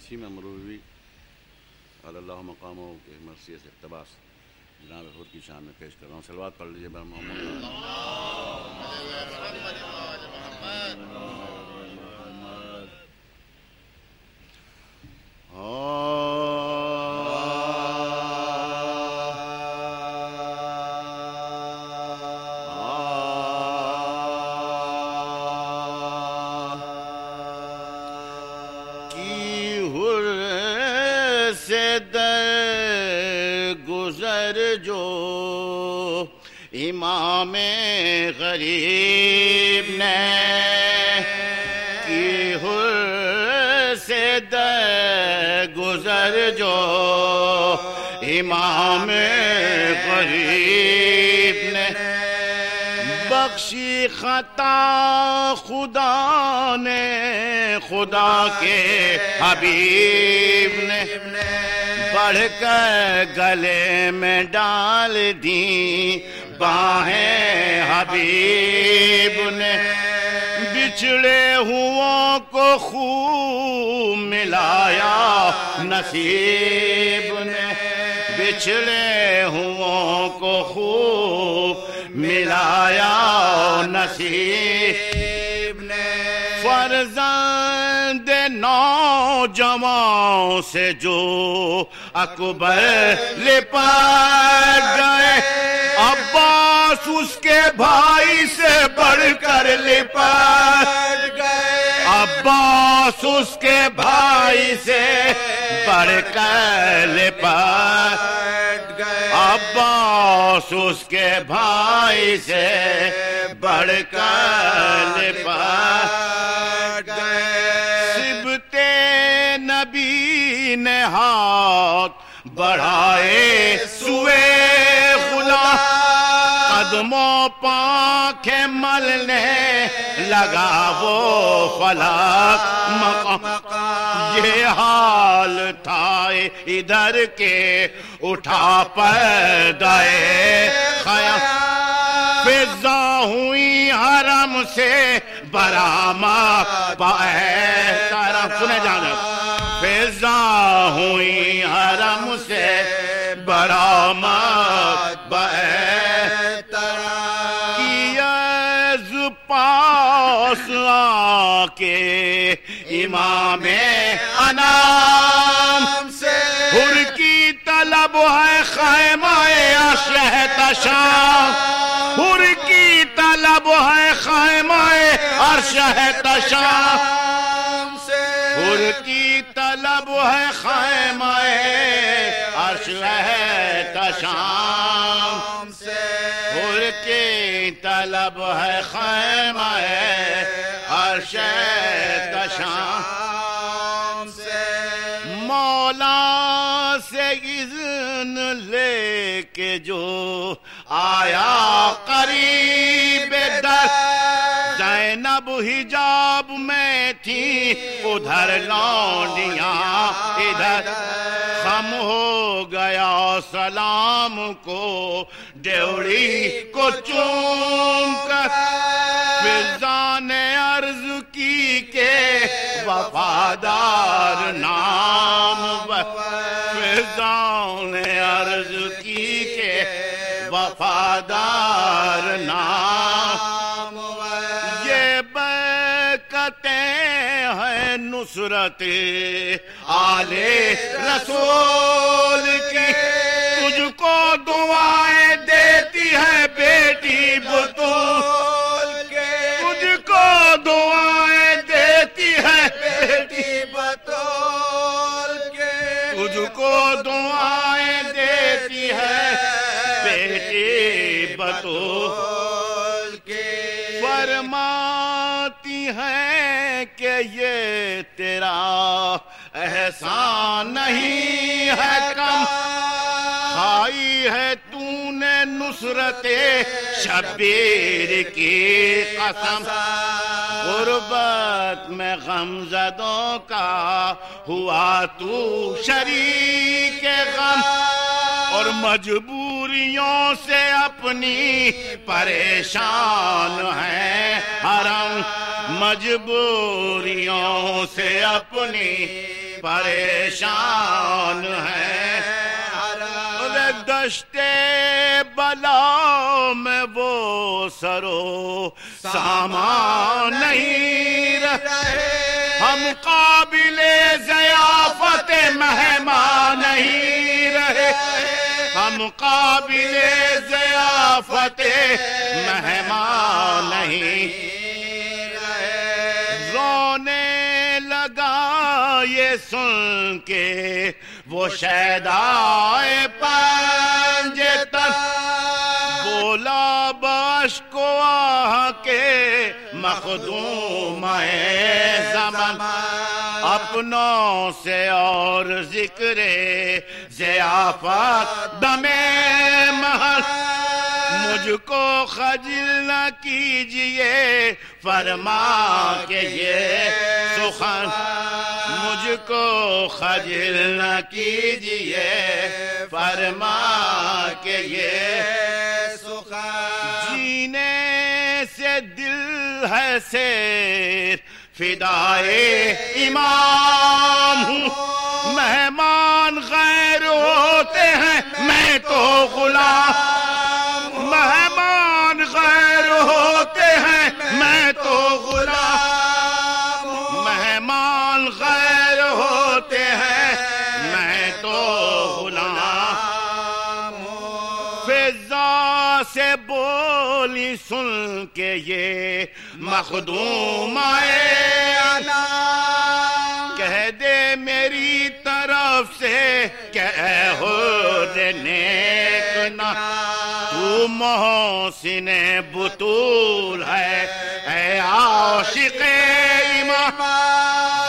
نسیم امروی علی اللہ مقاموں کے مرثیے سے اقتباس جناب حضور کی شان میں پیش کر رہا ہوں۔ سلوات پڑھ لیجیے بر محمد۔ کی ہر سے در گزر جو امام غریب نے کی ہر سے در گزر جو امام غریب بخشی خطا خدا نے، خدا کے حبیب نے۔ بڑھ کر گلے میں ڈال دی، باہیں حبیب نے۔ بچھڑے ہوں کو خوب ملایا نصیب نے۔ بچھڑے ہوں کو خوب ملایا نصیب نے۔ فرزند نوجوان سے جو اکبر لپٹ گئے، عباس اس کے بھائی سے بڑھ کر لپٹ گئے۔ عباس اس کے بھائی سے بڑھ کر لپٹ گئے عباس اس کے بھائی سے بڑھ کر لپٹ گئے۔ سبتے نبی نے ہاتھ بڑھائے۔ سوے خلا۔ قدموں پانکھیں ملنے لگا وہ فلاک مقام یہ حال تھا ادھر کے اٹھا پردائے خیام فضا ہوئی حرم سے براما پائے۔ طرف سنے جانا فضا ہوئی حرم سے براما پائے۔ پاس آکے امام انام سے۔ ہر کی طلب ہے خیمہ اشہ تشام۔ ہر کی طلب ہے خیمہ ارشہ تشام ہر کی طلب ہے خیمہ ارشہ تشام ہر کی طلب ہے خیمہ ارشہ تشام سے مولا سے اذن لے کے جو آیا قریب در زینب حجاب میں تھی ادھر لونڈیاں ادھر خم ہو گیا سلام کو ڈیوڑی کو چون کر فضا نے عرض کی کہ وفادار نام فضا نے عرض کی کہ وفادار نام یہ برکتیں ہیں نصرت آل رسول کی۔ تجھ کو دعائیں دیتی ہے بیٹی بطول فرماتی ہیں کہ یہ تیرا احسان نہیں ہے کم۔ کھائی ہے تو نے نصرت شبیر کی قسم۔ غربت میں غمزدوں کا ہوا تو شریک غم۔ اور مجبوریوں سے اپنی پریشان مجبوریوں سے اپنی پریشان ہے۔ دشتے بلا میں وہ سرو سامان نہیں رہے۔ ہم قابل ضیافت مہمان نہیں رہے۔ ہم قابل ضیافت مہمان سن کے وہ شہدائے پنج تک بولا باش کو آ کے مخدوم زمان اپنوں سے اور ذکر ضیافت دم محل۔ مجھ کو خجل نہ کیجیے، فرما کے یہ سخن۔ مجھ کو خجل نہ کیجیے، فرما کے یہ سخن۔ جینے سے دل ہے سیر فدائے امام ہوں۔ مہمان غیر ہوتے ہیں، میں تو غلام مہمان غیر ہوتے ہیں، میں تو سے بولی سن کے یہ مخدوم آئے کہہ دے میری طرف سے کہ اے حر تو محسن بطول ہے، اے عاشق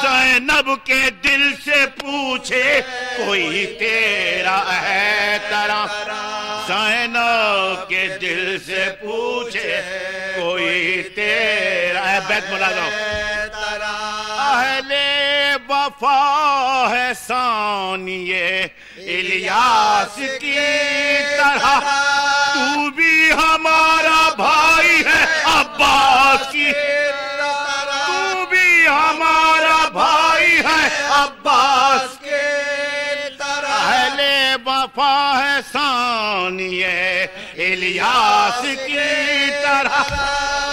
زینب کے دل سے پوچھے، کوئی تیرا ہے طرح زینب کے دل سے پوچھے، کوئی تیرا ہے بیت ملا اہل وفا ہے ثانیے الیاس کی طرح۔ تو بھی ہمارا بھائی ہے عباس کی۔ تو بھی ہمارا بھائی ہے عباس۔ مصطفیٰ ہے ثانیے الیاس کی طرح۔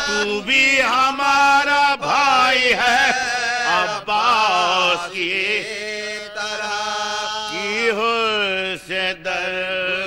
تو بھی ہمارا بھائی ہے عباس کی طرح۔ کی ہو سے در